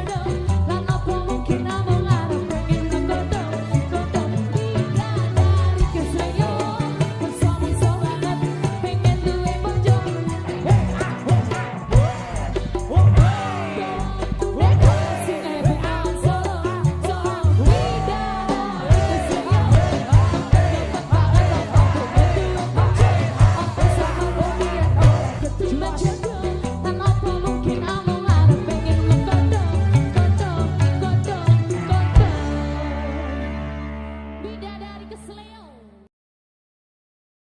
Bidadari